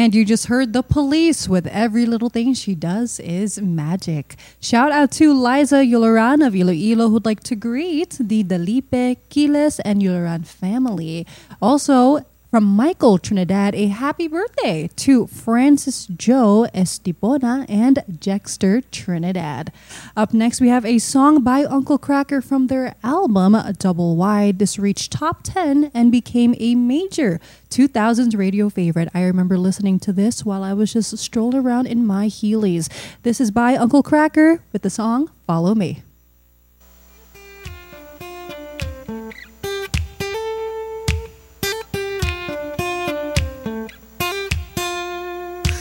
And you just heard the police with every little thing she does is magic. Shout out to Liza Yularan of Iloilo who'd like to greet the Dalipe, Kiles, and Yularan family. Also, from Michael Trinidad, a happy birthday to Francis Joe Estibona and Jexter Trinidad. Up next, we have a song by Uncle Kracker from their album Double Wide. This reached top 10 and became a major 2000s radio favorite. I remember listening to this while I was just strolling around in my Heelys. This is by Uncle Kracker with the song Follow Me.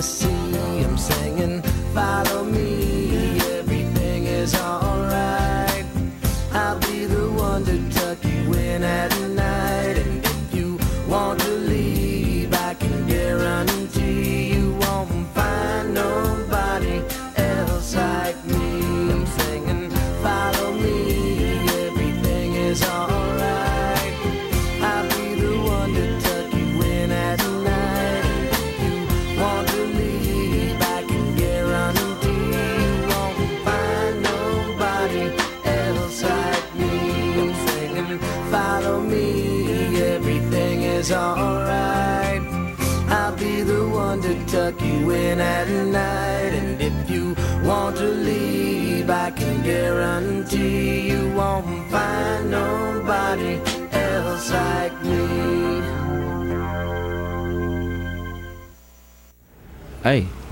the sea. I'm singing, follow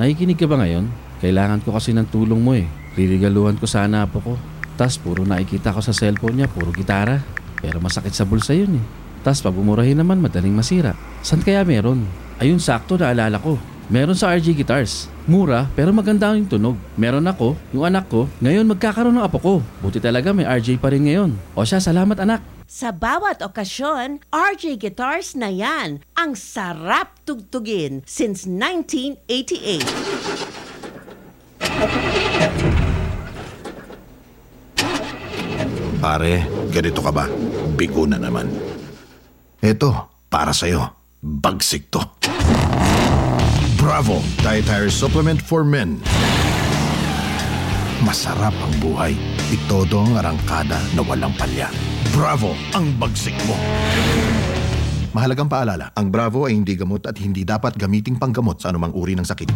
nakikinig ka ba ngayon? Kailangan ko kasi ng tulong mo eh. Ririgaluhan ko sana apo ko. Tas puro nakikita ko sa cellphone niya, puro gitara. Pero masakit sa bulsa yun eh. Tas pag bumurahin naman, madaling masira. San kaya meron? Ayun sakto naalala ko. Meron sa RG Guitars. Mura pero maganda yung tunog. Meron ako, yung anak ko, ngayon magkakaroon ng apo ko. Buti talaga may RJ pa rin ngayon. O siya, salamat anak. Sa bawat okasyon, RJ Guitars na yan ang sarap tugtugin since 1988. Pare, ganito ka ba? Bigo na naman. Eto, para sa'yo. Bagsik to. Bravo! Dietary Supplement for Men. Masarap ang buhay. Itodo ang arangkada na walang palya. Bravo ang bagsik mo! Mahalagang paalala, ang Bravo ay hindi gamot at hindi dapat gamiting panggamot sa anumang uri ng sakit.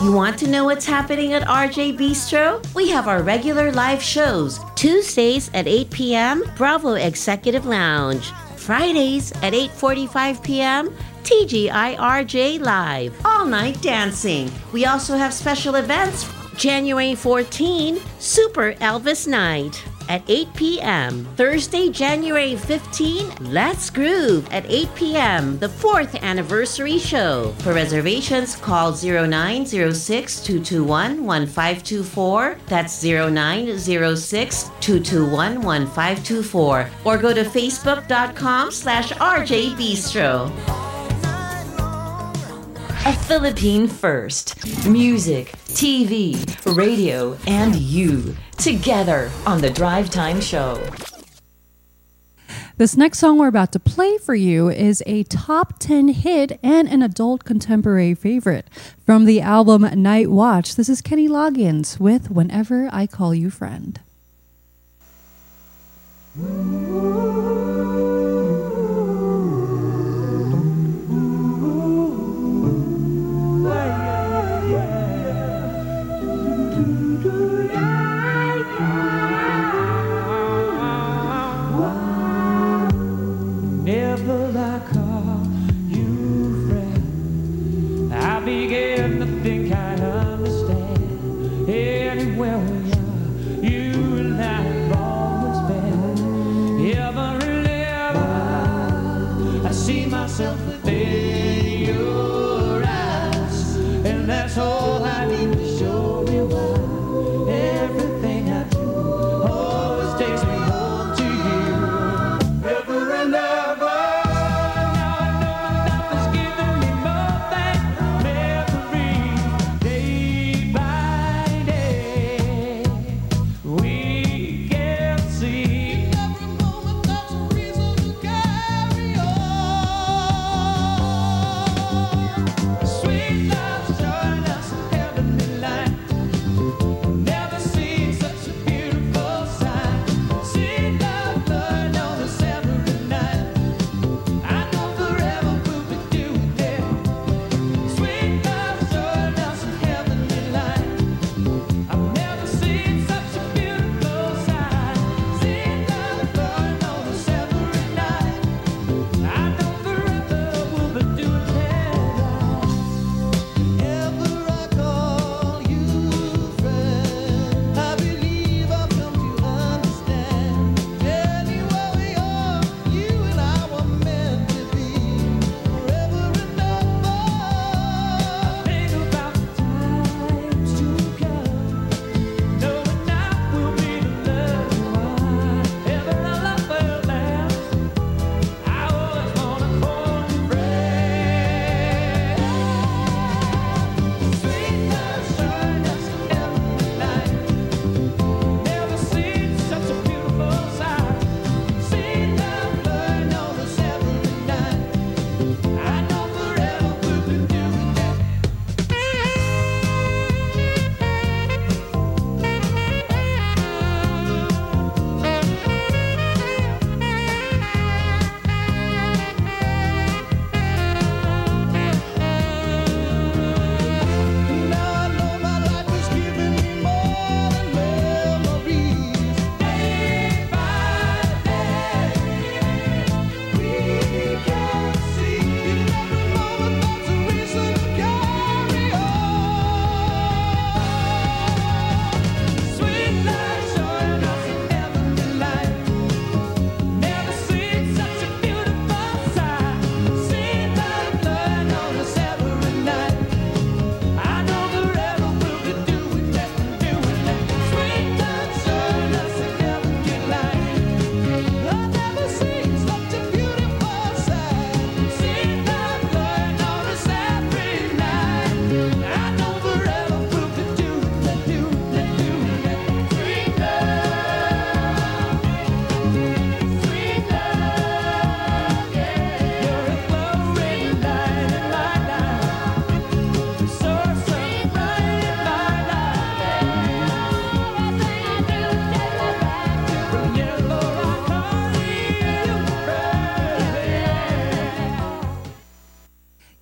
You want to know what's happening at RJ Bistro? We have our regular live shows. Tuesdays at 8 p.m., Bravo Executive Lounge. Fridays at 8:45 p.m., TGI RJ Live. All night dancing. We also have special events. January 14, Super Elvis Night at 8 p.m. Thursday, January 15, Let's Groove at 8 p.m. The fourth anniversary show. For reservations, call 0906-221-1524. That's 0906-221-1524. Or go to facebook.com slash RJ Bistro. A Philippine first. Music, TV, radio, and you. Together on The Drive Time Show. This next song we're about to play for you is a top 10 hit and an adult contemporary favorite. From the album Night Watch, this is Kenny Loggins with Whenever I Call You Friend. Myself within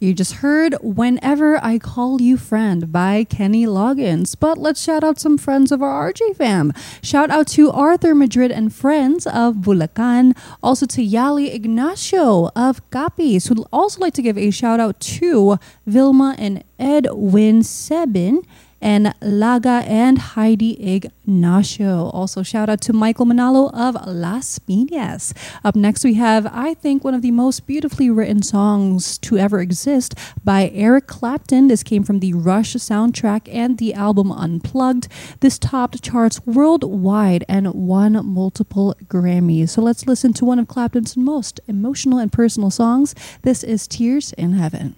You just heard Whenever I Call You Friend by Kenny Loggins. But let's shout out some friends of our RJ fam. Shout out to Arthur Madrid and friends of Bulacan. Also to Yali Ignacio of Capiz, who'd also like to give a shout out to Vilma and Edwin Sebin and Laga and Heidi Ignacio. Also, shout out to Michael Manalo of Las Piñas. Up next, we have, I think, one of the most beautifully written songs to ever exist by Eric Clapton. This came from the Rush soundtrack and the album Unplugged. This topped charts worldwide and won multiple Grammys. So let's listen to one of Clapton's most emotional and personal songs. This is Tears in Heaven.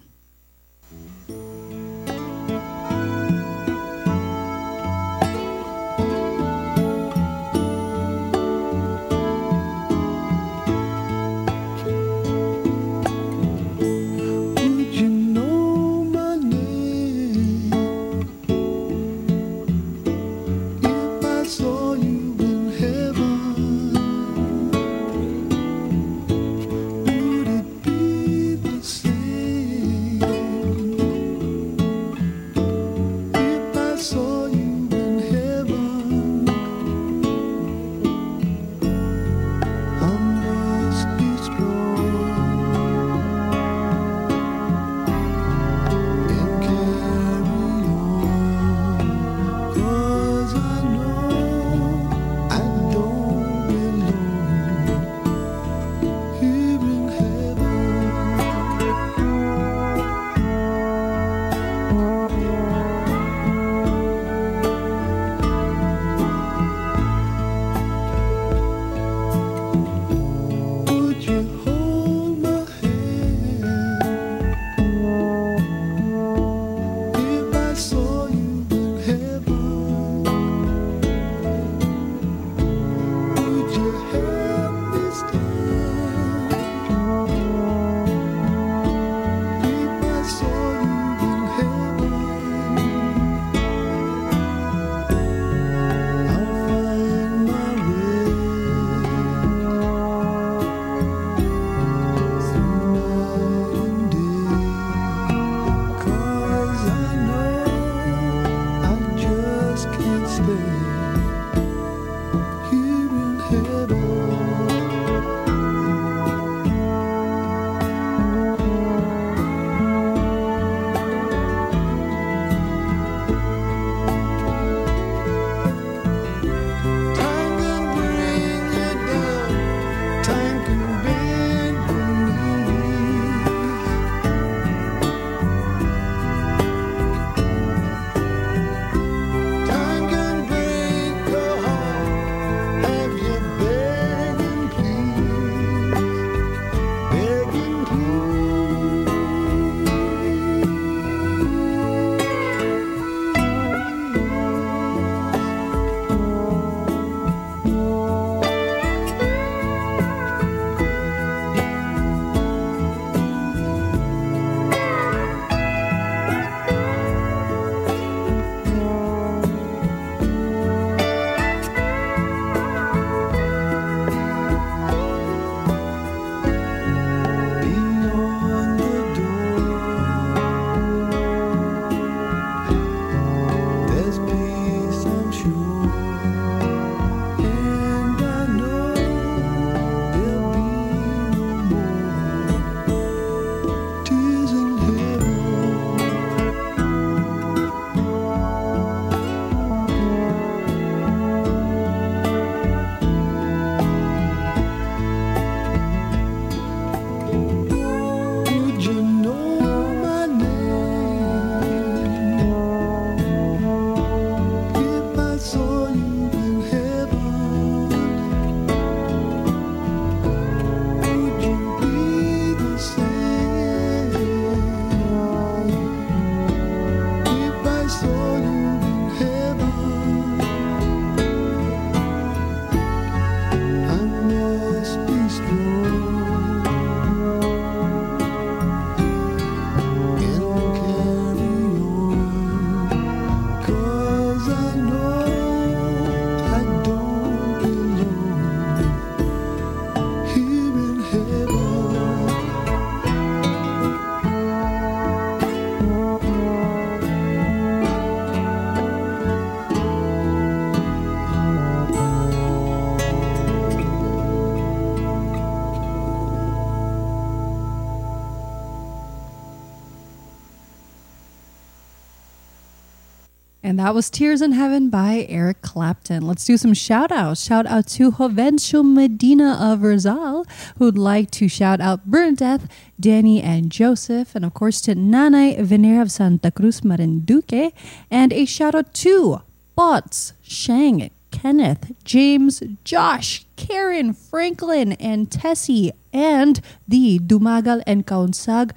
And that was Tears in Heaven by Eric Clapton. Let's do some shout outs. Shout out to Jovencio Medina of Rizal, who'd like to shout out Bernadette, Danny, and Joseph. And of course to Nanay Venera of Santa Cruz Marinduque. And a shout out to Bots, Shang, Kenneth, James, Josh, Karen, Franklin, and Tessie, and the Dumagal and Kaunsag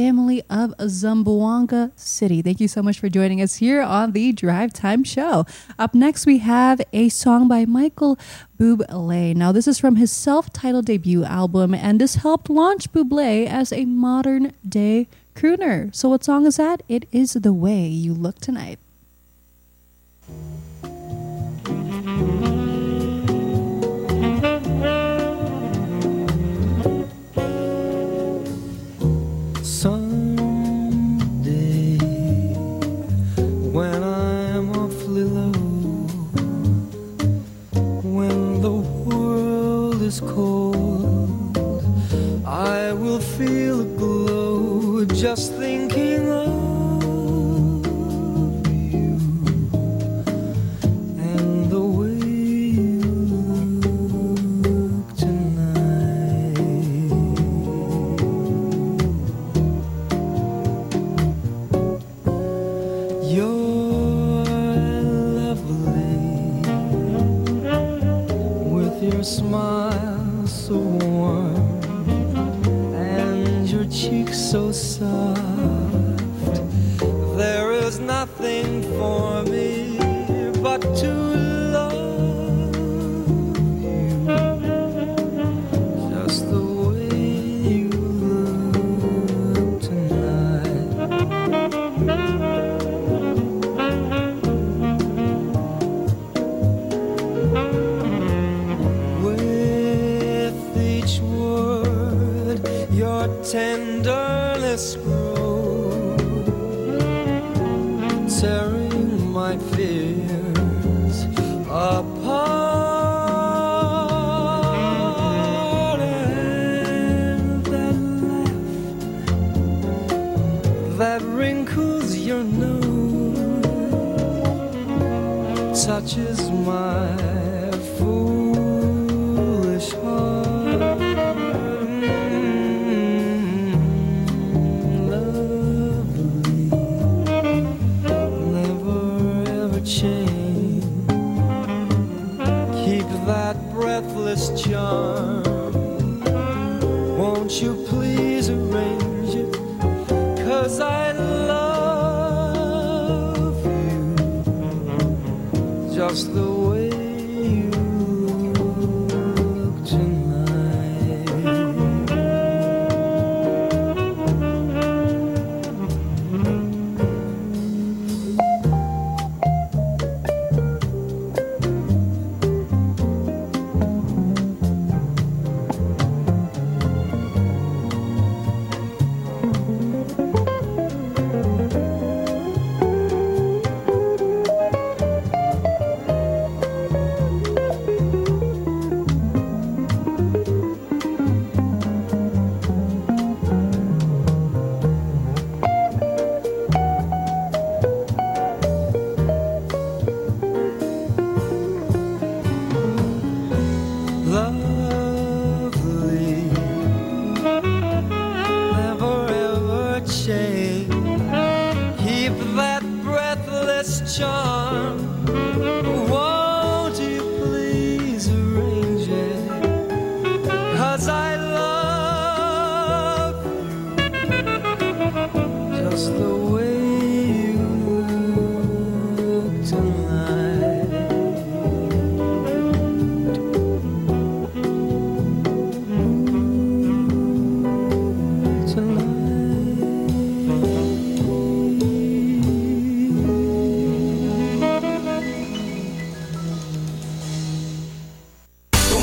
family of Zamboanga City. Thank you so much for joining us here on the Drive Time Show. Up next, we have a song by Michael Bublé. Now, this is from his self titled debut album, and this helped launch Bublé as a modern day crooner. So, what song is that? It is The Way You Look Tonight. Is cold, I will feel a glow just thinking of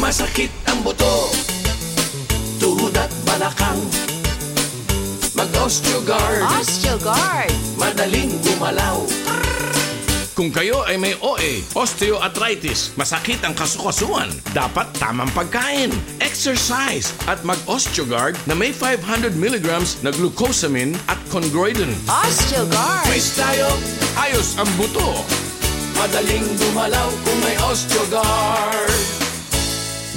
Sumasakit ang buto Tuhod at balakang Mag-Osteogard Osteogard. Madaling gumalaw Kung kayo ay may OA, osteoarthritis, masakit ang kasukasuan, dapat tamang pagkain, exercise, at mag-Osteogard na may 500 milligrams na glucosamine at chondroitin. Osteogard. Face tayo, ayos ang buto. Madaling dumalaw kung may Osteogard.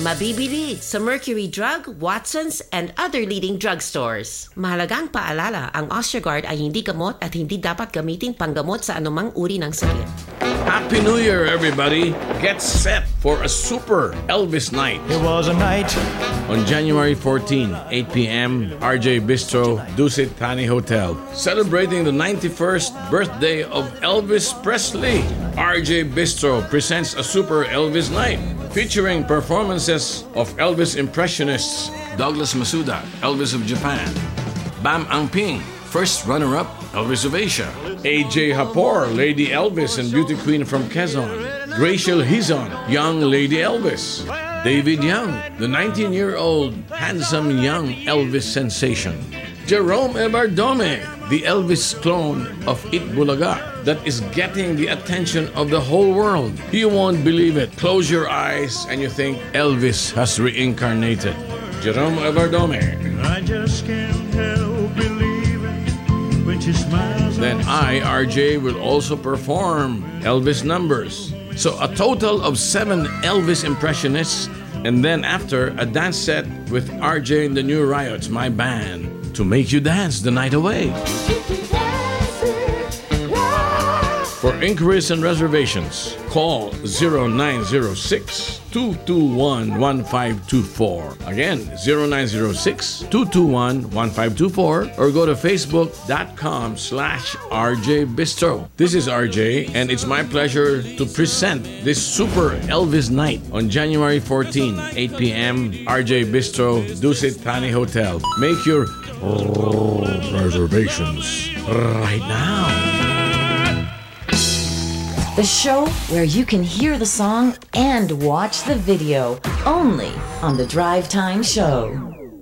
Mabibili sa Mercury Drug, Watson's, and other leading drugstores. Mahalagang paalala, ang Osteogard ay hindi gamot at hindi dapat gamiting panggamot sa anumang uri ng sakit. Happy New Year, everybody! Get set for a super Elvis night. It was a night On January 14, 8 p.m., RJ Bistro, Dusit Thani Hotel. Celebrating the 91st birthday of Elvis Presley. RJ Bistro presents a super Elvis night featuring performances of Elvis impressionists Douglas Masuda, Elvis of Japan, Bam Angping, first runner-up Elvis of Asia, AJ Hapor, Lady Elvis and Beauty Queen from Quezon, Gracial Hizon, Young Lady Elvis, David Young, the 19-year-old handsome young Elvis sensation, Jerome Ebardome, the Elvis clone of Itbulaga that is getting the attention of the whole world. You won't believe it. Close your eyes and you think Elvis has reincarnated. Jerome Ebardome. I just can't help believing when she smiles. Then I, RJ, will also perform Elvis numbers. So a total of seven Elvis impressionists, and then after a dance set with RJ and the New Riots, my band, to make you dance the night away. For inquiries and reservations, call 0906 221 1524. Again, 0906 221 1524 or go to facebook.com slash RJ Bistro. This is RJ and it's my pleasure to present this super Elvis night on January 14, 8 p.m. RJ Bistro, Dusit Thani Hotel. Make your reservations right now. The show where you can hear the song and watch the video only on the Drive Time Show.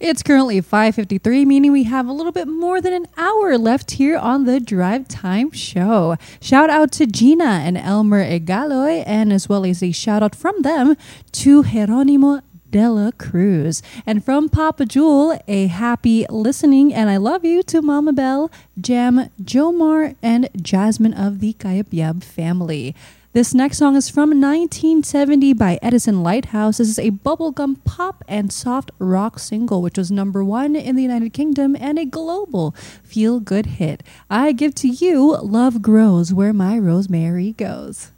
It's currently 5:53, meaning we have a little bit more than an hour left here on the Drive Time Show. Shout out to Gina and Elmer Egaloy, and as well as a shout out from them to Jeronimo Dela Cruz. And from Papa Jewel, a happy listening and I love you to Mama Bell, Jam, Jomar, and Jasmine of the Kayabyab family. This next song is from 1970 by Edison Lighthouse. This is a bubblegum pop and soft rock single, which was number one in the United Kingdom and a global feel good hit. I give to you Love Grows Where My Rosemary Goes.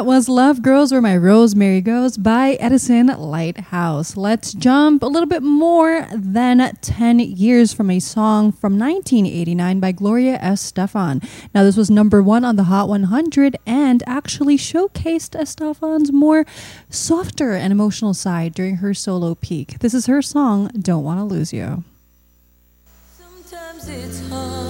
That was Love Grows Where My Rosemary Goes by Edison Lighthouse. Let's jump a little bit more than 10 years from a song from 1989 by Gloria Estefan. Now, this was number one on the Hot 100 and actually showcased Estefan's more softer and emotional side during her solo peak. This is her song, Don't Want to Lose You. Sometimes it's hard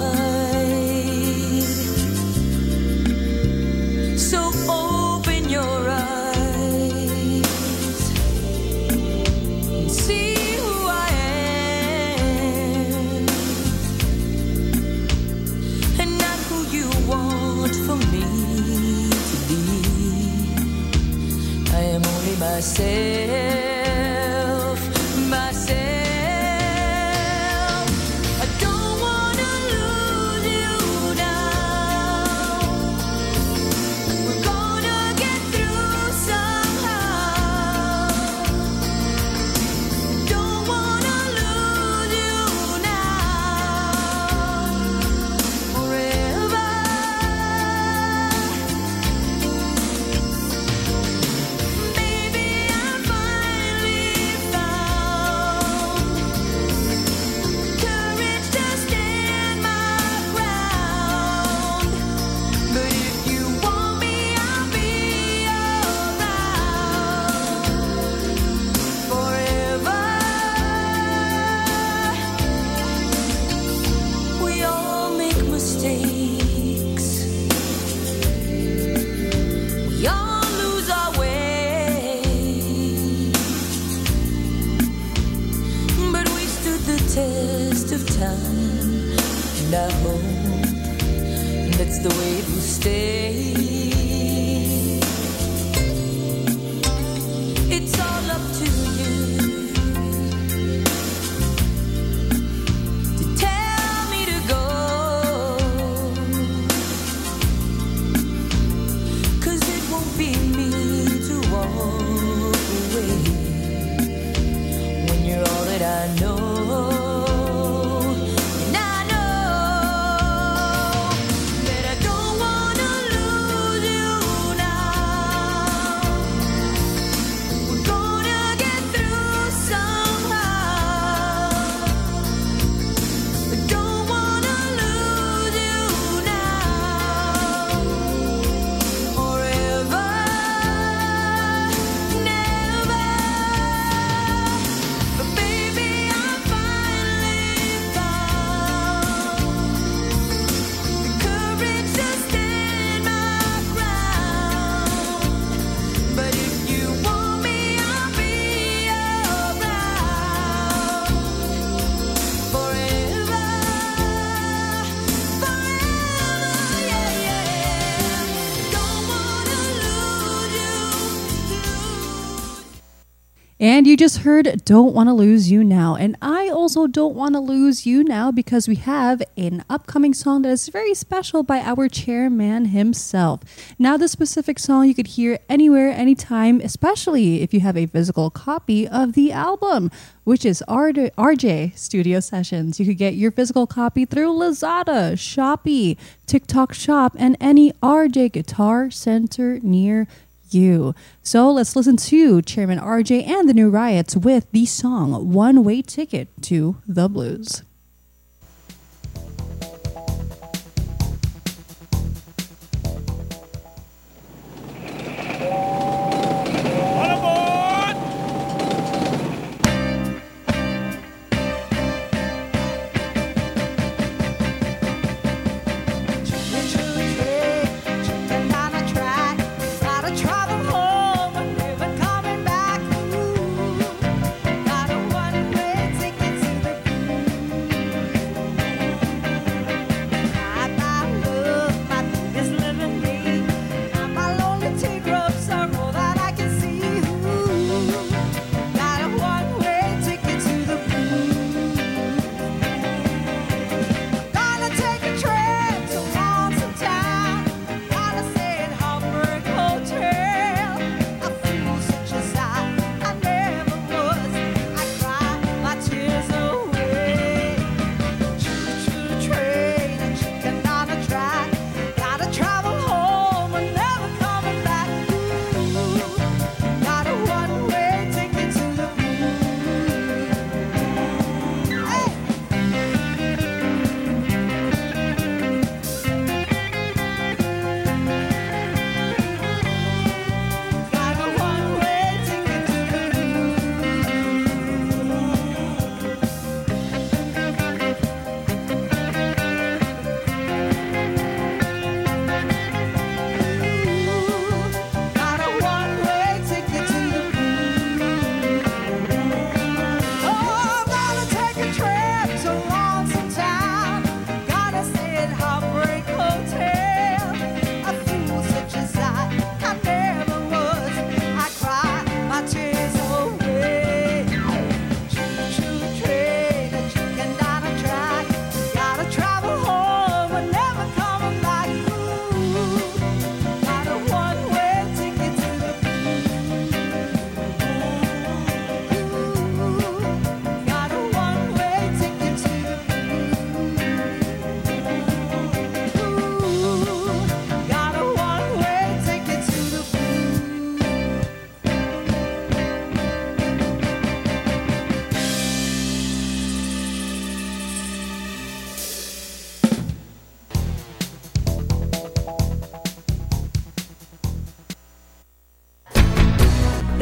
And you just heard Don't Want to Lose You Now. And I also don't want to lose you now because we have an upcoming song that is very special by our chairman himself. Now, the specific song you could hear anywhere, anytime, especially if you have a physical copy of the album, which is RJ Studio Sessions. You could get your physical copy through Lazada, Shopee, TikTok Shop, and any RJ Guitar Center near you. So let's listen to Chairman RJ and the New Riots with the song One Way Ticket to the Blues.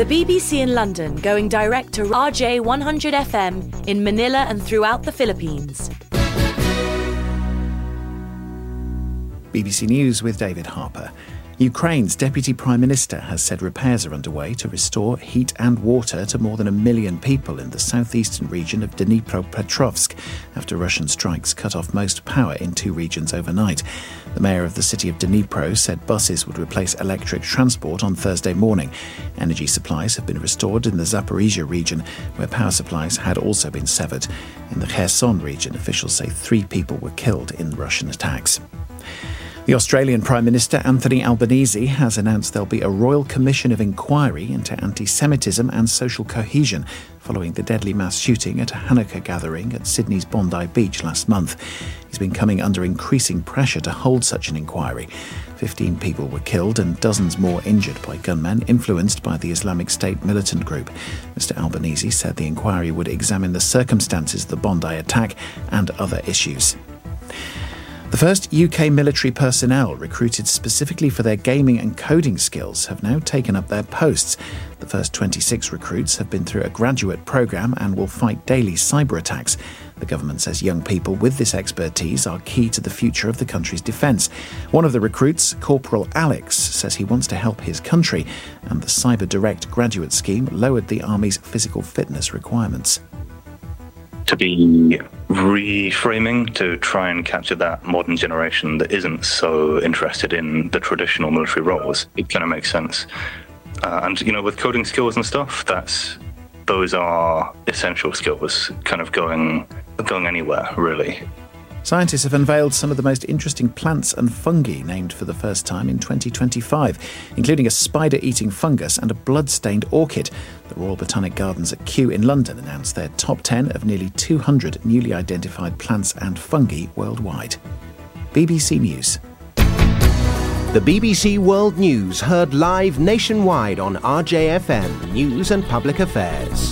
BBC in London going direct to RJ 100 FM in Manila and throughout the Philippines. BBC News with David Harper. Ukraine's Deputy Prime Minister has said repairs are underway to restore heat and water to more than a million people in the southeastern region of Dnipropetrovsk after Russian strikes cut off most power in two regions overnight. The mayor of the city of Dnipro said buses would replace electric transport on Thursday morning. Energy supplies have been restored in the Zaporizhia region, where power supplies had also been severed. In the Kherson region, officials say three people were killed in Russian attacks. The Australian Prime Minister Anthony Albanese has announced there'll be a royal commission of inquiry into anti Semitism and social cohesion following the deadly mass shooting at a Hanukkah gathering at Sydney's Bondi Beach last month. He's been coming under increasing pressure to hold such an inquiry. 15 people were killed and dozens more injured by gunmen influenced by the Islamic State militant group. Mr. Albanese said the inquiry would examine the circumstances of the Bondi attack and other issues. The first UK military personnel recruited specifically for their gaming and coding skills have now taken up their posts. The first 26 recruits have been through a graduate programme and will fight daily cyber attacks. The government says young people with this expertise are key to the future of the country's defence. One of the recruits, Corporal Alex, says he wants to help his country, and the Cyber Direct graduate scheme lowered the Army's physical fitness requirements to be reframing to try and capture that modern generation that isn't so interested in the traditional military roles. It kind of makes sense. Uh, and, you know, with coding skills and stuff, that's those are essential skills, kind of going going anywhere really. Scientists have unveiled some of the most interesting plants and fungi named for the first time in 2025, including a spider eating fungus and a blood stained orchid. The Royal Botanic Gardens at Kew in London announced their top 10 of nearly 200 newly identified plants and fungi worldwide. BBC News. The BBC World News heard live nationwide on RJFM News and Public Affairs.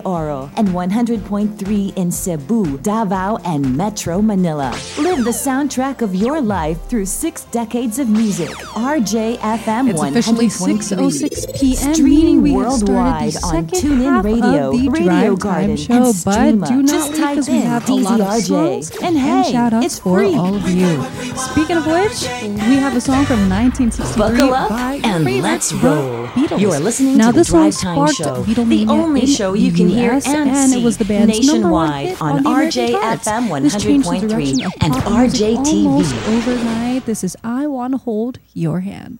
Oro, and 100.3 in Cebu, Davao, and Metro Manila. Live the soundtrack of your life through six decades of music. RJFM It's officially 100.3. 6:06 p.m., Streaming worldwide on TuneIn Radio, Radio Garden, show, and but do not Just type in have a lot of DZRJ. And hey, outs it's for free. all of you. Speaking of which, we have a song from 1963 Buckle up and let's roll. Beatles. You're listening now, to the this Drive Time Show, the only show you can hear US, and and it was the band's nationwide on on the American charts. RJFM This 100.3 and RJTV. overnight. This is "I Want to Hold Your Hand."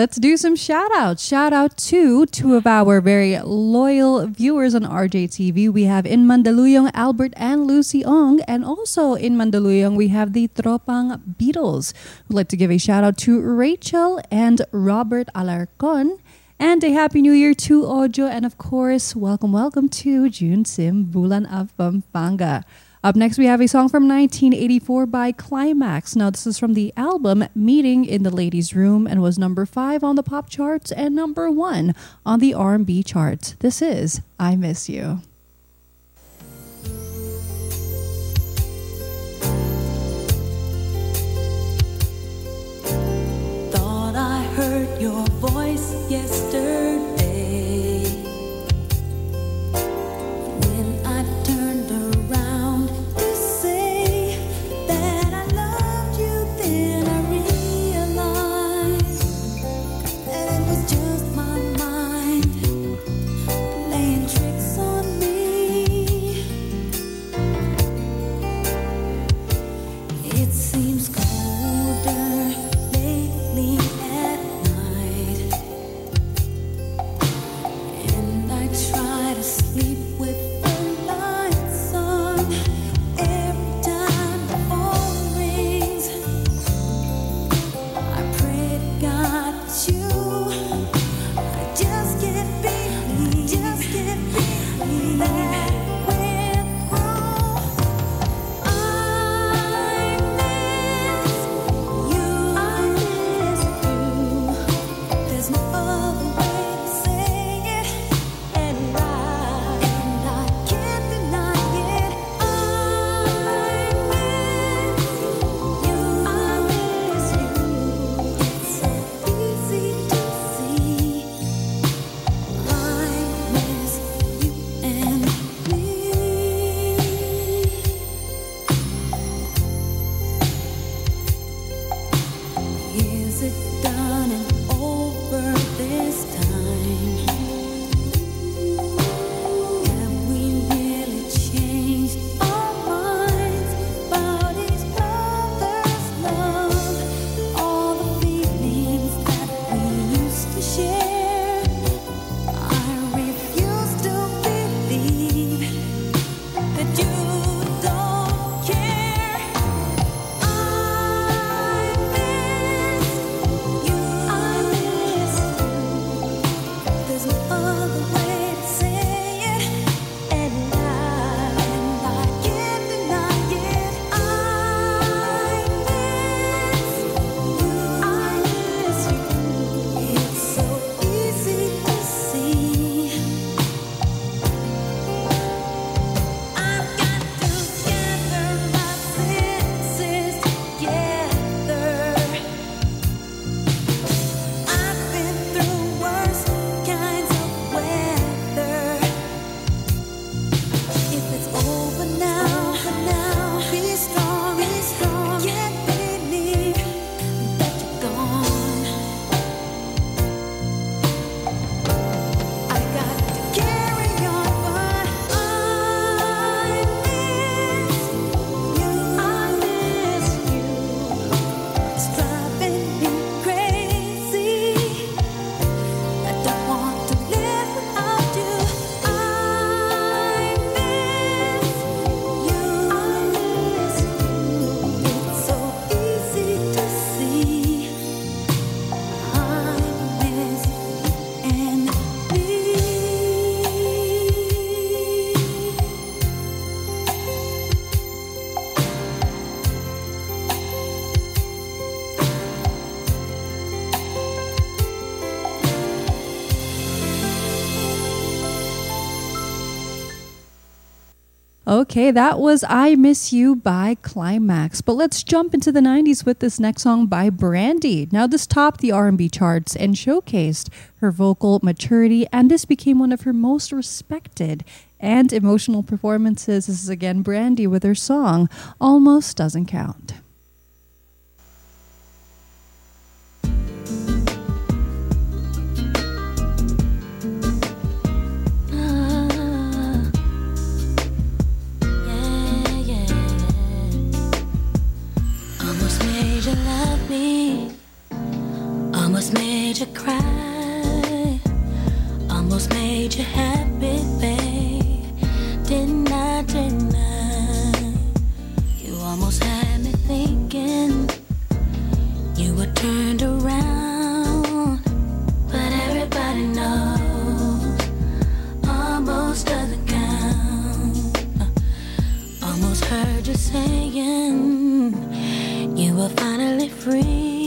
Let's do some shout outs. Shout out to two of our very loyal viewers on RJTV. We have in Mandaluyong Albert and Lucy Ong, and also in Mandaluyong we have the Tropang Beatles. We'd like to give a shout out to Rachel and Robert Alarcon. And a happy new year to Ojo, and of course, welcome, welcome to June Simbulan of Pampanga. Up next, we have a song from 1984 by Klymaxx. Now, this is from the album Meeting in the Ladies' Room and was number five on the pop charts and number one on the R&B charts. This is I Miss You. Thought I heard your voice yesterday. Okay, that was I Miss You by Klymaxx. But let's jump into the 90s with this next song by Brandy. Now this topped the R&B charts and showcased her vocal maturity and this became one of her most respected and emotional performances. This is again Brandy with her song Almost Doesn't Count. Almost made you happy, babe. Didn't I, I? You almost had me thinking you were turned around. But everybody knows almost doesn't count. Almost heard you saying you were finally free.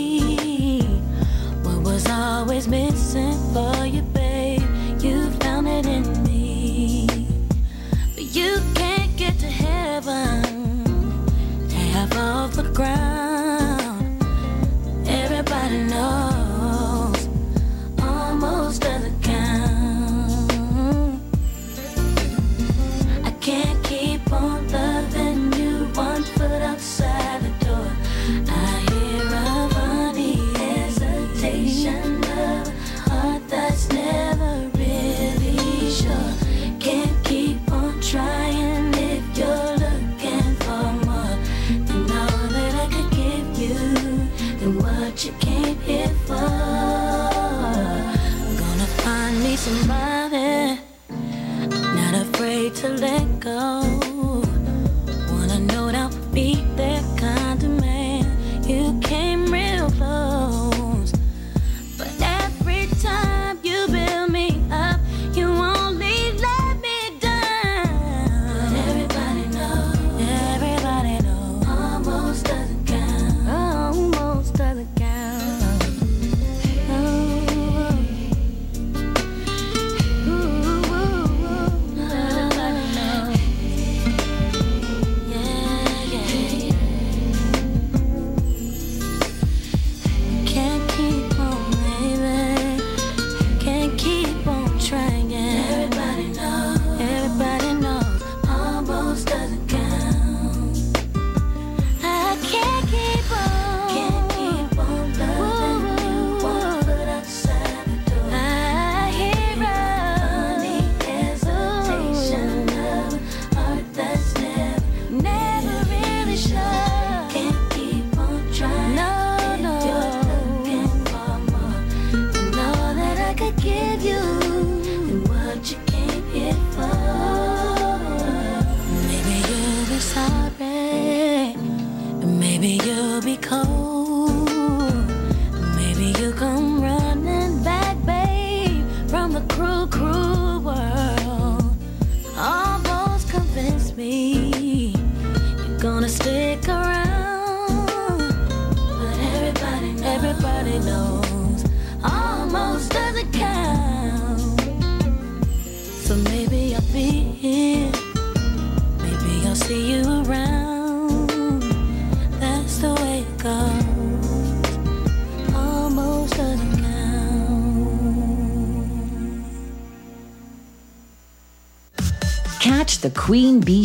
Always missing for you, babe? You found it in me. But you can't get to heaven, half of the ground. To let go.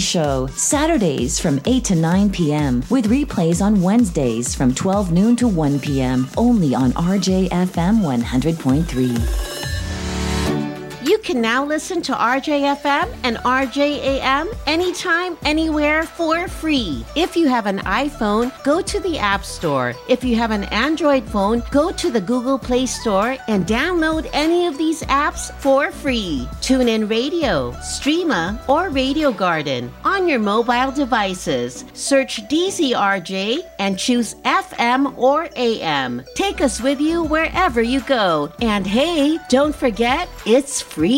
Show Saturdays from 8 to 9 p.m. with replays on Wednesdays from 12 noon to 1 p.m. only on RJFM 100.3. Can now listen to RJFM and RJAM anytime, anywhere for free. If you have an iPhone, go to the App Store. If you have an Android phone, go to the Google Play Store and download any of these apps for free. Tune in Radio, Streema, or Radio Garden on your mobile devices. Search DZRJ and choose FM or AM. Take us with you wherever you go. And hey, don't forget, it's free.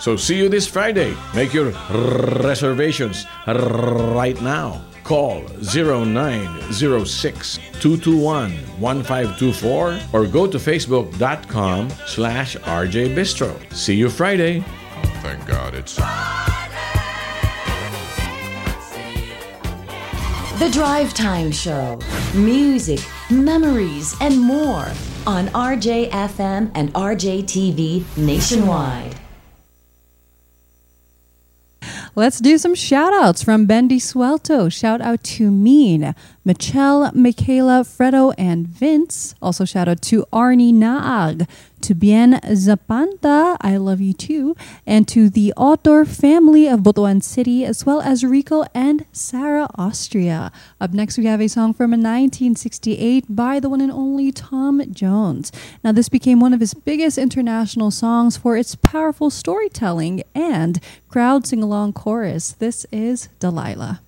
So see you this Friday. Make your reservations right now. Call 0906 221 1524 or go to facebook.com slash RJ Bistro. See you Friday. Thank God it's. The Drive Time Show. Music, memories, and more on RJFM and RJTV nationwide. Let's do some shout outs from Bendy Suelto. Shout out to Mean, Michelle, Michaela, Fredo, and Vince. Also, shout out to Arnie Naag, to Bien Zapanta, I love you too, and to the Autor family of Butuan City, as well as Rico and Sarah Austria. Up next, we have a song from 1968 by the one and only Tom Jones. Now, this became one of his biggest international songs for its powerful storytelling and crowd sing along chorus. This is Delilah.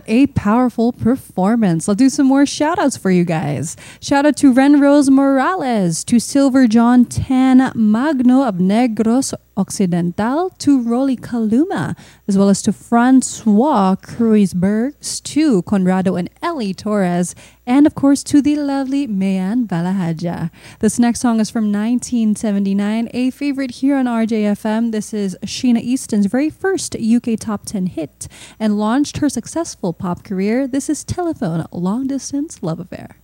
What a powerful performance. I'll do some more shout outs for you guys. Shout out to Ren Rose Morales, to Silver John Tan Magno of Negros Occidental to Rolly Kaluma, as well as to Francois Kreuzbergs, to Conrado and Ellie Torres, and of course to the lovely Mayan Balahaja. This next song is from 1979, a favorite here on RJFM. This is Sheena Easton's very first UK top 10 hit and launched her successful pop career. This is Telephone Long Distance Love Affair.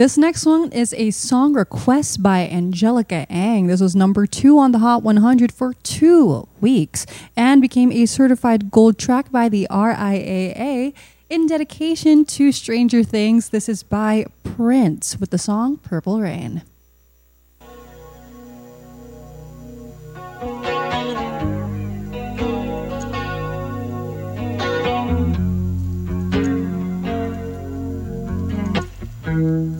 This next one is a song request by Angelica Ang. This was number two on the Hot 100 for two weeks and became a certified gold track by the RIAA in dedication to Stranger Things. This is by Prince with the song Purple Rain. I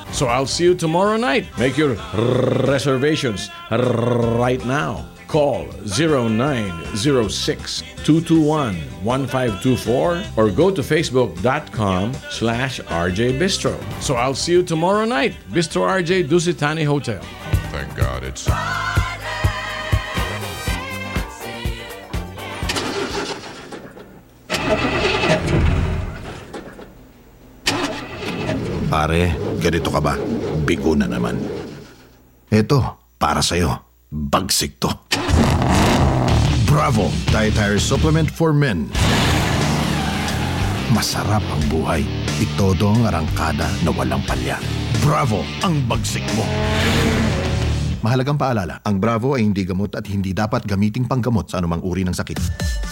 So I'll see you tomorrow night. Make your reservations right now. Call 0906 221 1524 or go to facebook.com slash RJ Bistro. So I'll see you tomorrow night. Bistro RJ Dusit Thani Hotel. Thank God it's. Pare, ganito ka ba? Bigo na naman. Eto, para sa'yo. Bagsik to. Bravo! Dietary Supplement for Men. Masarap ang buhay. Itodo ang arangkada na walang palya. Bravo! Ang bagsik mo! Mahalagang paalala, ang Bravo ay hindi gamot at hindi dapat gamiting panggamot sa anumang uri ng sakit.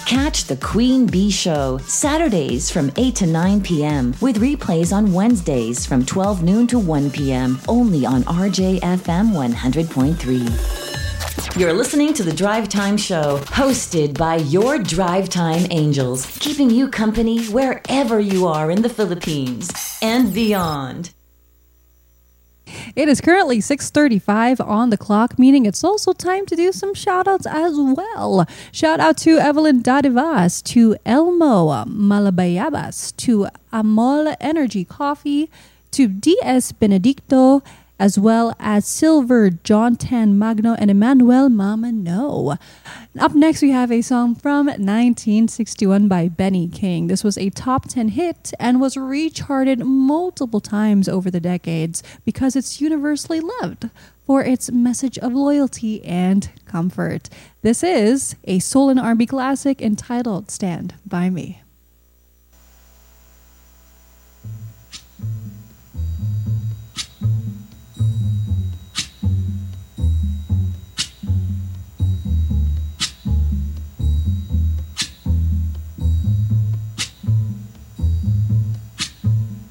Catch the Queen Bee Show Saturdays from 8 to 9 p.m. with replays on Wednesdays from 12 noon to 1 p.m. only on RJFM 100.3. You're listening to the Drive Time Show, hosted by your Drive Time Angels, keeping you company wherever you are in the Philippines and beyond. It is currently 6:35 on the clock, meaning it's also time to do some shout outs as well. Shout out to Evelyn Dadivas, to Elmo Malabayabas, to Amol Energy Coffee, to DS Benedicto, as well as Silver, John Tan Magno, and Emmanuel Mama No. Up next, we have a song from 1961 by Benny King. This was a top 10 hit and was recharted multiple times over the decades because it's universally loved for its message of loyalty and comfort. This is a soul and R&B classic entitled Stand By Me.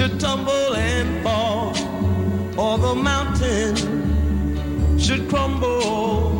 should tumble and fall, or the mountain should crumble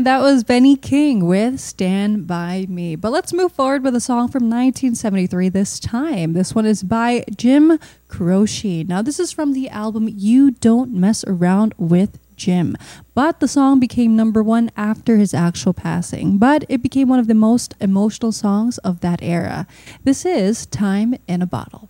And that was Benny King with Stand By Me. But let's move forward with a song from 1973 this time. This one is by Jim Croce. Now, this is from the album You Don't Mess Around with Jim. But the song became number one after his actual passing. But it became one of the most emotional songs of that era. This is Time in a Bottle.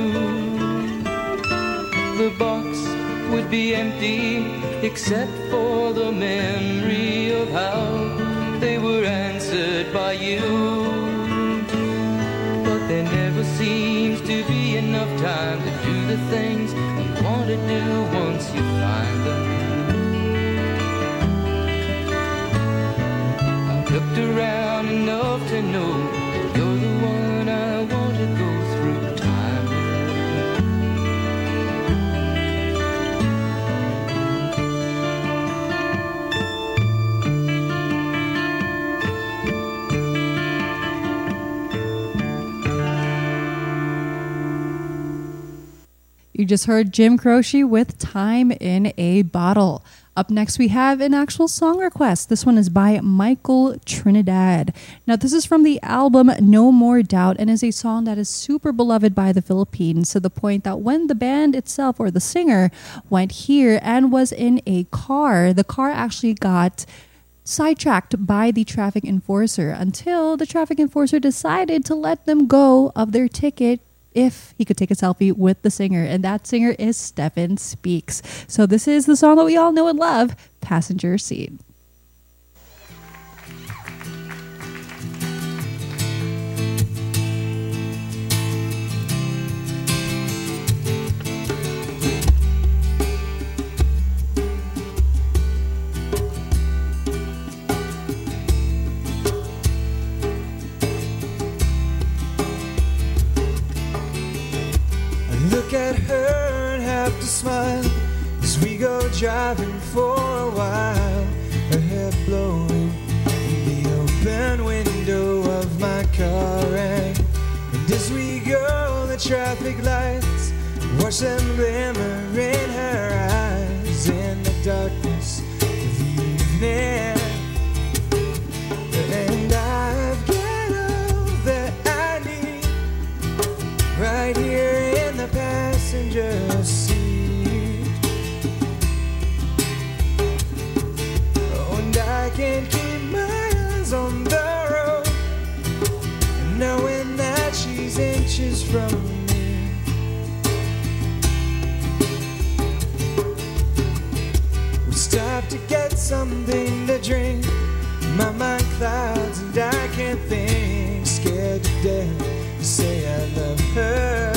Would be empty except for the memory of how they were answered by you. But there never seems to be enough time to do the things you want to do once you find them. I've looked around enough to know just heard Jim Croce with Time in a Bottle. Up next, we have an actual song request. This one is by Michael Trinidad. Now, this is from the album No More Doubt and is a song that is super beloved by the Philippines to the point that when the band itself or the singer went here and was in a car, the car actually got sidetracked by the traffic enforcer until the traffic enforcer decided to let them go of their ticket if he could take a selfie with the singer. And that singer is Stephen Speaks. So this is the song that we all know and love, Passenger Seat. Look at her and have to smile as we go driving for a while. Her hair blowing in the open window of my car, and, and as we go, the traffic lights watch them glimmer in her eyes in the darkness of the evening. Right here in the passenger seat. Oh, and I can keep my eyes on the road, knowing that she's inches from me. We stop to get something to drink. My mind clouds and I can't think. Scared to death to say I love And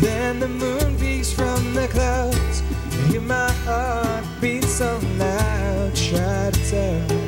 then the moon peeks from the clouds. Hear my heart beat so loud. Try to tell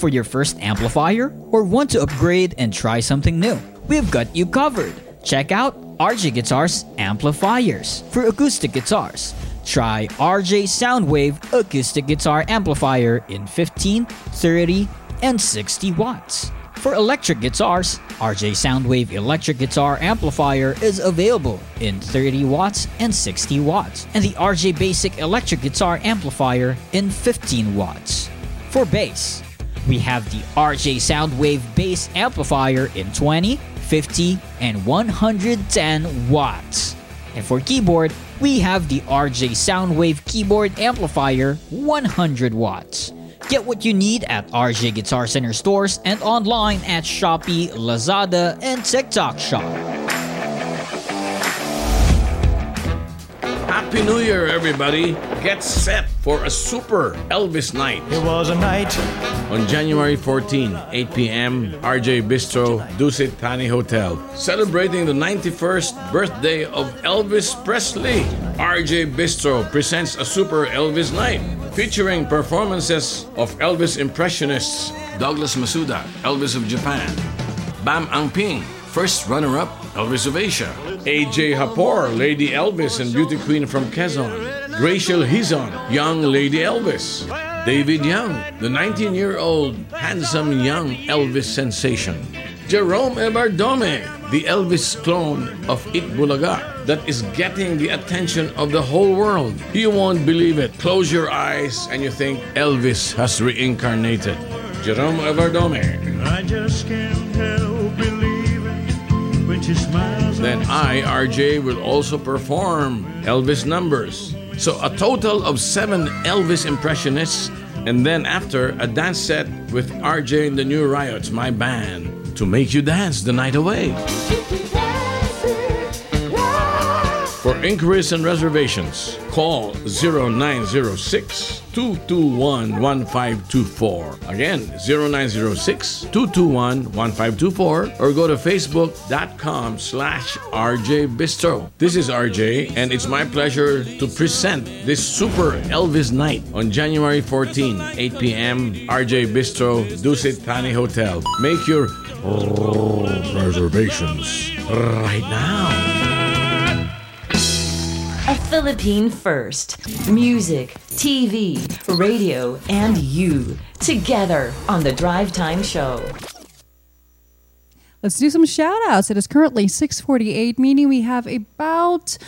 for your first amplifier or want to upgrade and try something new? We've got you covered. Check out RJ Guitars Amplifiers for acoustic guitars. Try RJ Soundwave Acoustic Guitar Amplifier in 15, 30, and 60 watts. For electric guitars, RJ Soundwave Electric Guitar Amplifier is available in 30 watts and 60 watts, and the RJ Basic Electric Guitar Amplifier in 15 watts. For bass, we have the RJ Soundwave Bass Amplifier in 20, 50, and 110 watts. And for keyboard, we have the RJ Soundwave Keyboard Amplifier 100 watts. Get what you need at RJ Guitar Center stores and online at Shopee, Lazada, and TikTok Shop. Happy New Year, everybody. Get set for a super Elvis night. It was a night On January 14, 8 p.m., RJ Bistro, Dusit Thani Hotel. Celebrating the 91st birthday of Elvis Presley. RJ Bistro presents a super Elvis night featuring performances of Elvis impressionists Douglas Masuda, Elvis of Japan, Bam Angping, first runner-up Elvis of Asia, AJ Hapor, Lady Elvis and Beauty Queen from Quezon, Graciel Hizon, Young Lady Elvis, David Young, the 19-year-old handsome young Elvis sensation, Jerome Ebardome, the Elvis clone of Eat Bulaga that is getting the attention of the whole world. You won't believe it. Close your eyes and you think Elvis has reincarnated. Jerome Everdome. I just can't help believing. Then I, RJ, will also perform Elvis numbers. So a total of seven Elvis impressionists, and then after a dance set with RJ and the New Riots, my band, to make you dance the night away. For inquiries and reservations, call 0906 221 1524. Again, 0906 221 1524 or go to facebook.com slash RJ Bistro. This is RJ and it's my pleasure to present this super Elvis night on January 14, 8 p.m. RJ Bistro, Dusit Thani Hotel. Make your reservations right now. A Philippine first. Music, TV, radio, and you. Together on the Drive Time Show. Let's do some shout outs. It is currently 648, meaning we have about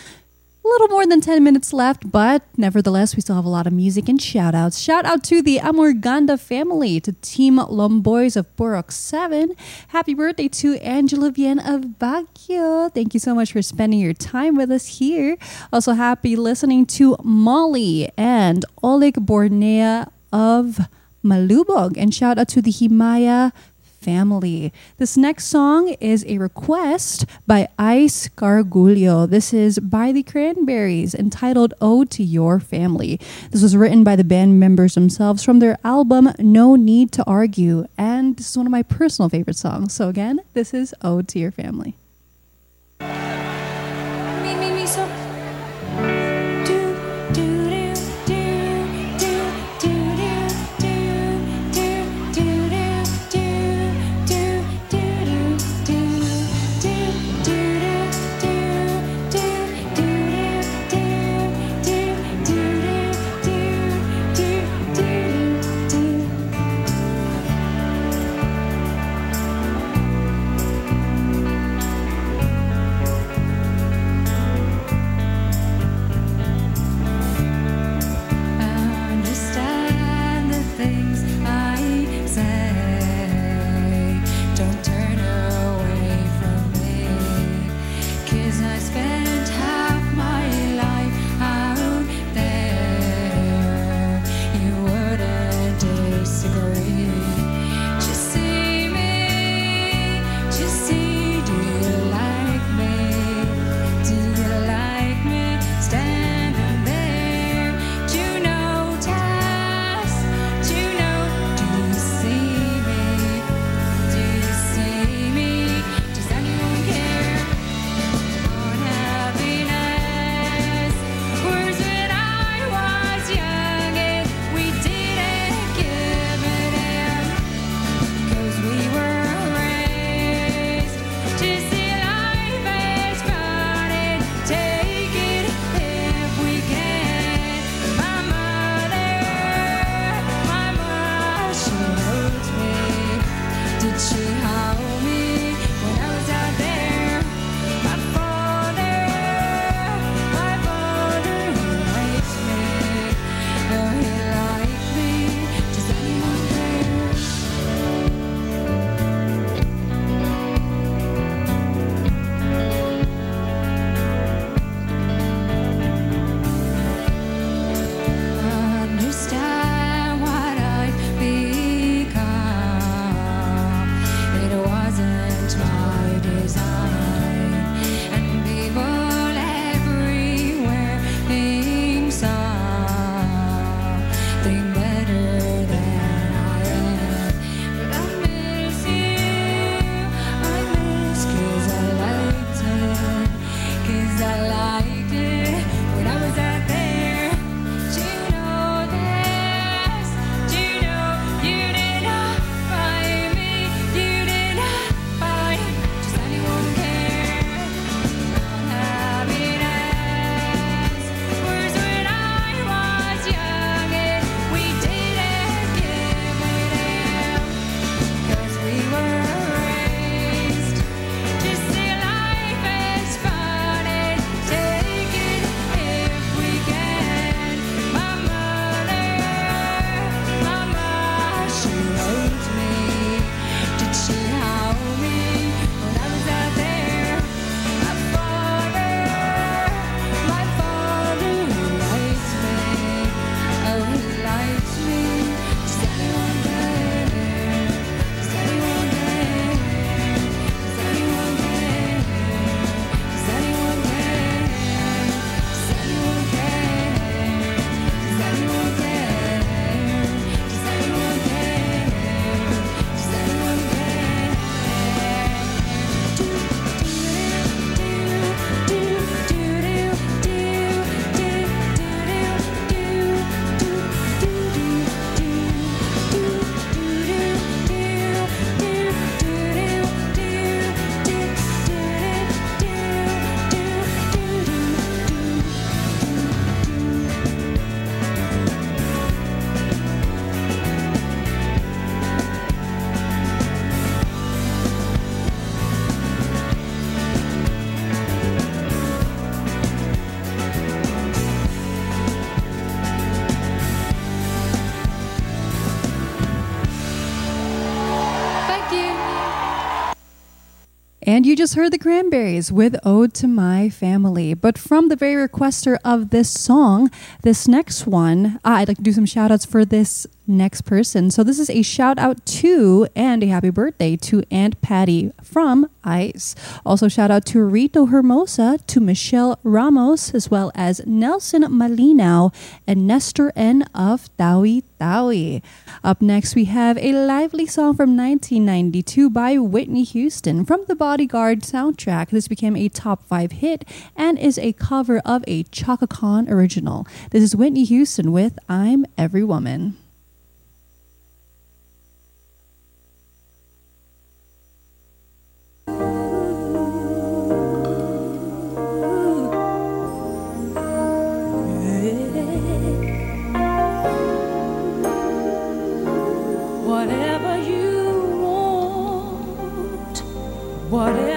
a little more than 10 minutes left, but nevertheless, we still have a lot of music and shout outs. Shout out to the Amorganda family, to Team Lomboys of Borok 7. Happy birthday to Angela Vien of Baguio. Thank you so much for spending your time with us here. Also, happy listening to Molly and Oleg Bornea of Malubog. And shout out to the Himaya family. This next song is a request by Ice Gargulio. This is by the Cranberries entitled Ode to Your Family. This was written by the band members themselves from their album No Need to Argue. And this is one of my personal favorite songs. So, again, this is Ode to Your Family. And you just heard the Cranberries with Ode to My Family. But from the very requester of this song, this next one, ah, I'd like to do some shout outs for this next person. So this is a shout out to and a happy birthday to Aunt Patty from ICE. Also, shout out to Rito Hermosa, to Michelle Ramos, as well as Nelson Malinaw and Nestor N of Tawi Tawi. Up next, we have a lively song from 1992 by Whitney Houston from the Bodyguard soundtrack. This became a top five hit and is a cover of a Chaka Khan original. This is Whitney Houston with I'm Every Woman. Whatever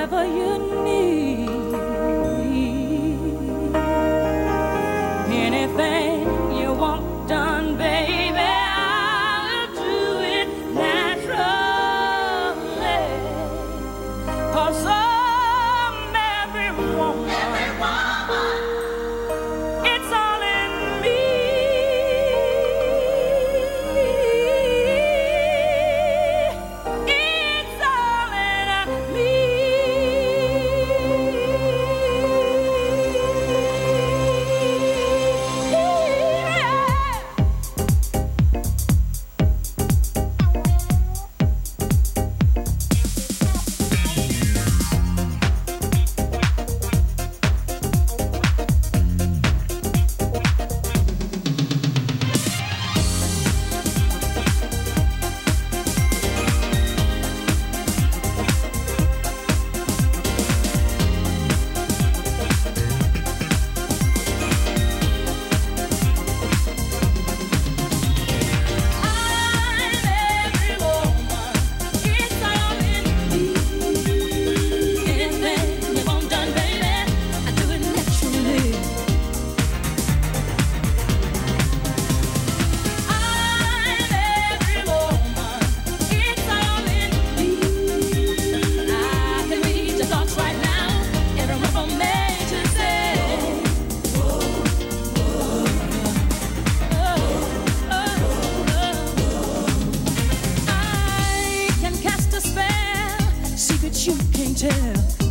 tell.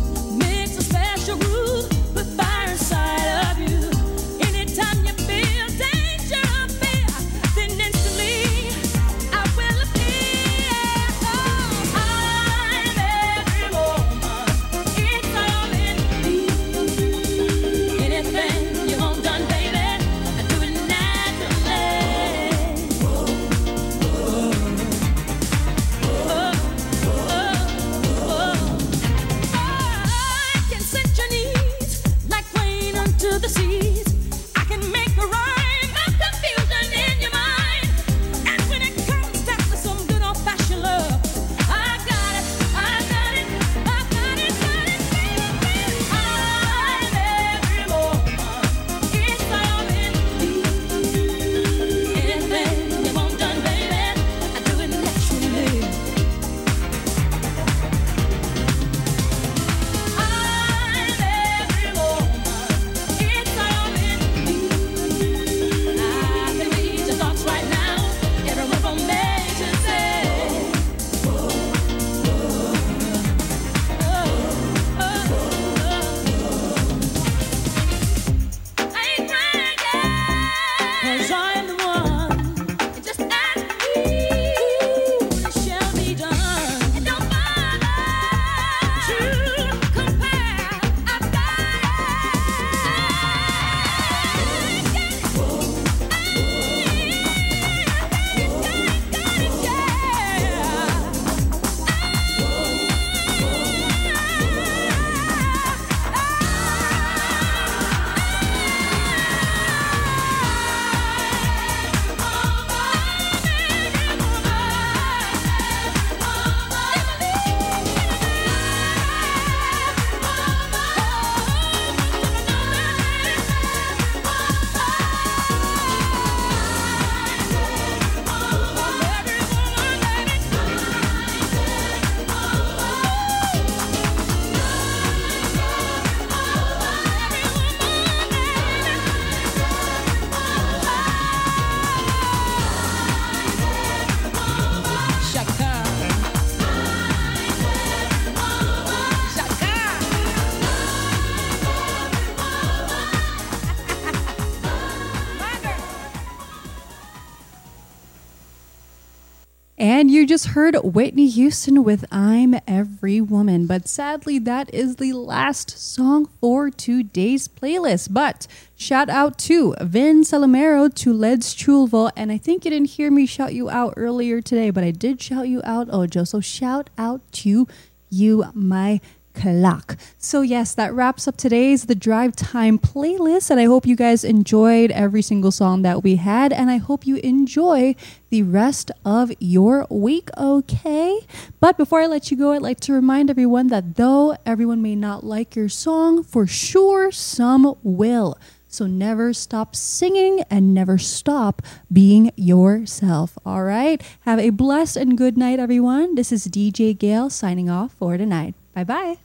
Just heard Whitney Houston with I'm Every Woman. But sadly, that is the last song for today's playlist. But shout out to Vin Salamero, to Leds Chulvo. And I think you didn't hear me shout you out earlier today, but I did shout you out, oh, Ojo. So shout out to you, my clock. So yes, that wraps up today's The Drive Time playlist and I hope you guys enjoyed every single song that we had and I hope you enjoy the rest of your week, okay? But before I let you go, I'd like to remind everyone that though everyone may not like your song, for sure some will. So never stop singing and never stop being yourself. All right. Have a blessed and good night, everyone. This is DJ Gail signing off for tonight. Bye bye.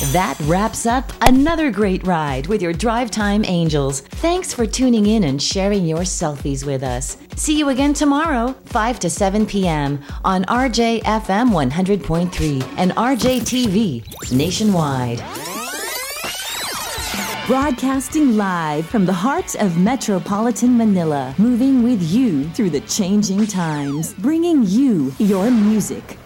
That wraps up another great ride with your Drive Time Angels. Thanks for tuning in and sharing your selfies with us. See you again tomorrow, 5 to 7 p.m. on RJ FM 100.3 and RJTV nationwide. Broadcasting live from the heart of metropolitan Manila, moving with you through the changing times, bringing you your music,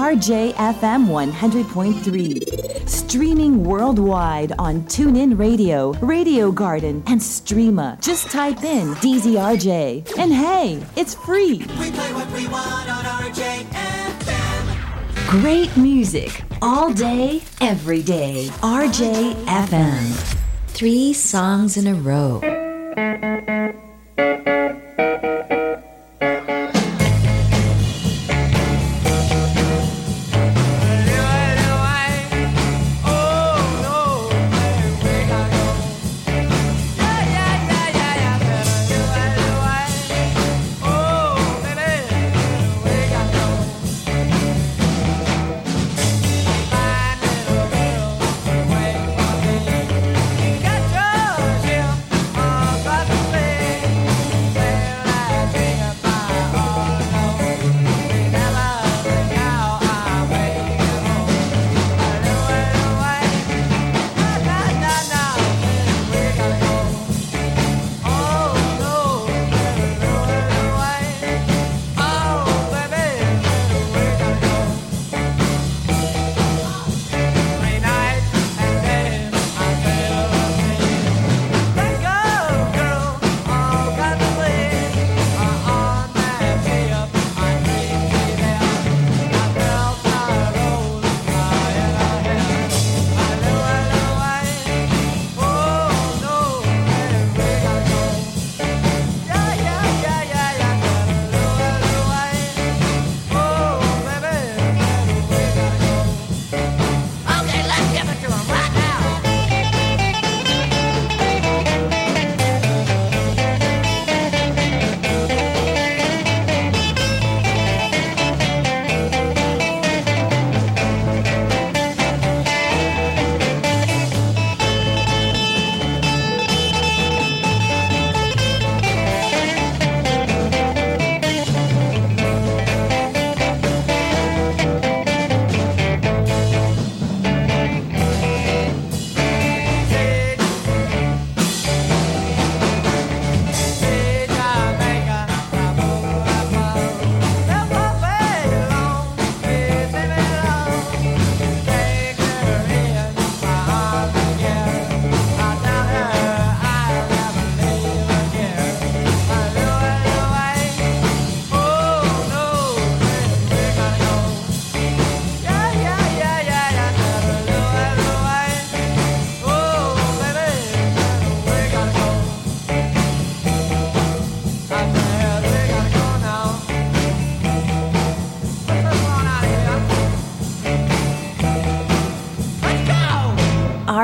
RJFM 100.3. Streaming worldwide on TuneIn Radio, Radio Garden, and Streema. Just type in DZRJ. And hey, it's free. We play what we want on RJFM. Great music all day, every day. RJFM. Three songs in a row.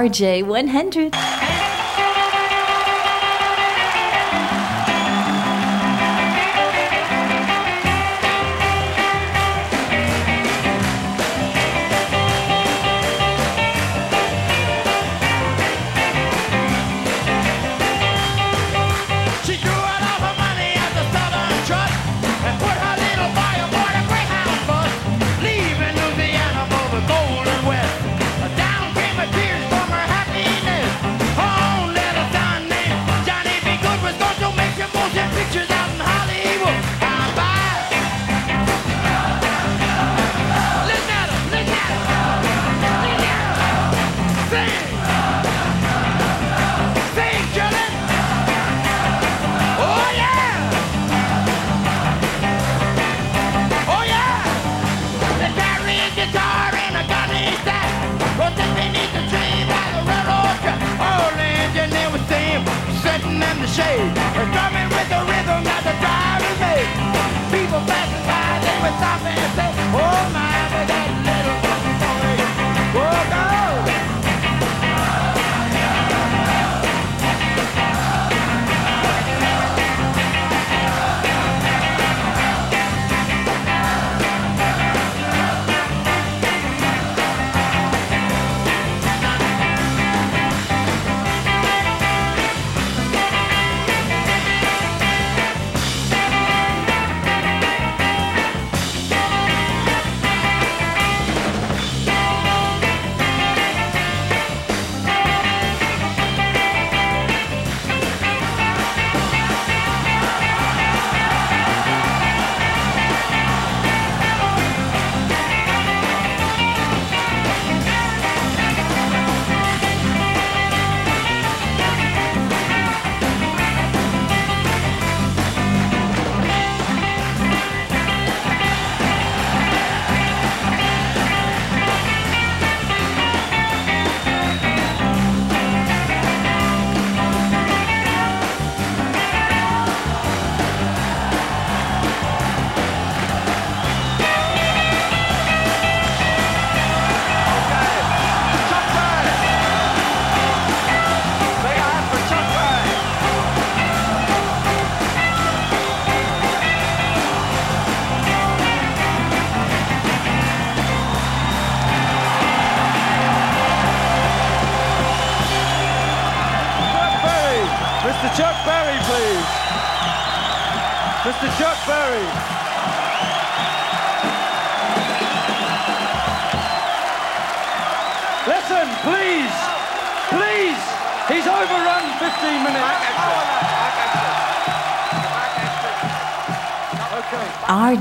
RJ100.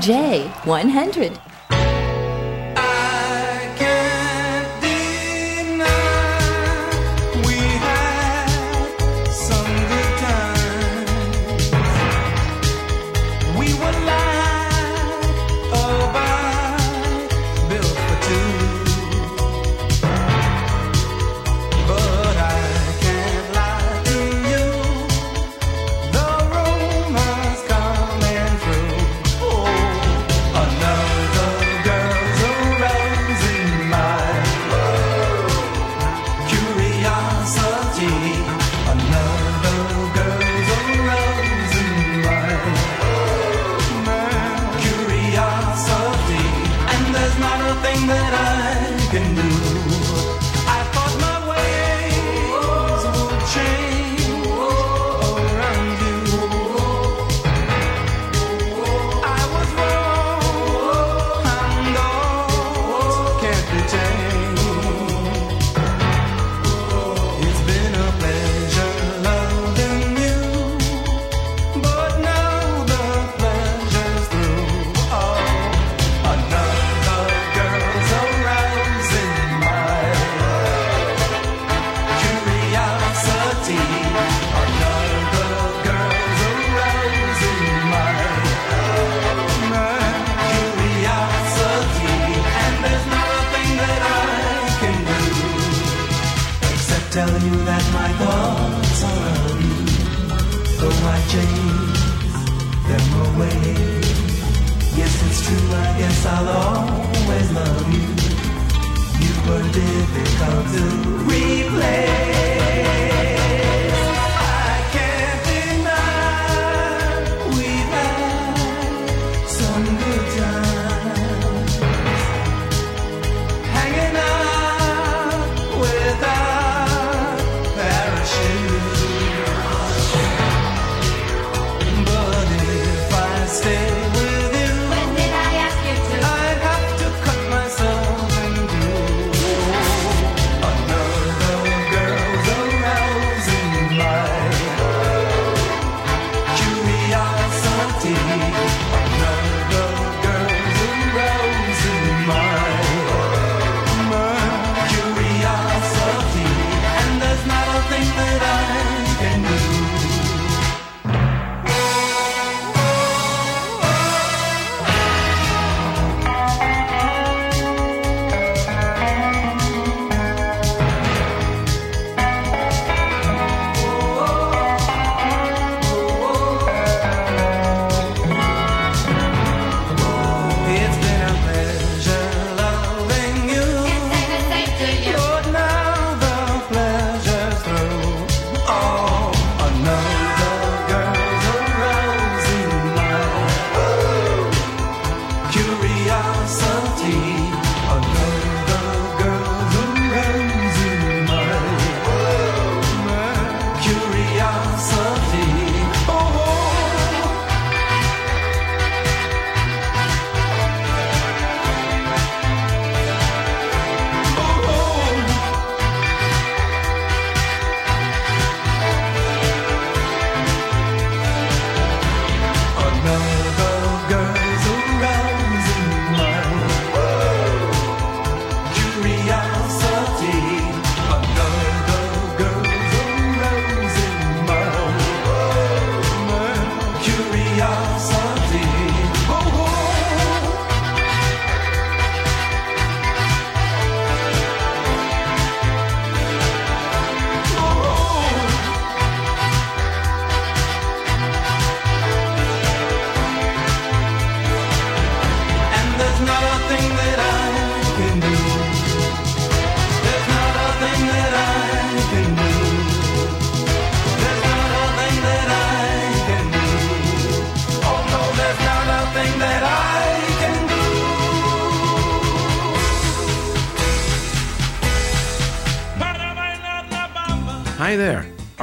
J100. assim.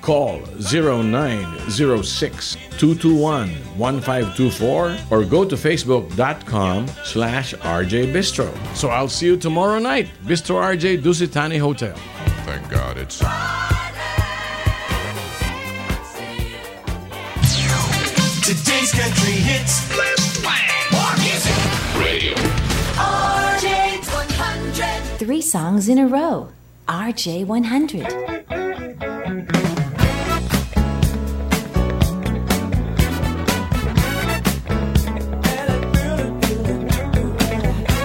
Call 0906 221 1524 or go to facebook.com slash RJ Bistro. So I'll see you tomorrow night. Bistro RJ Dusit Thani Hotel. Thank God it's. Today's country hits. More music. Radio. RJ 100. Three songs in a row. RJ100.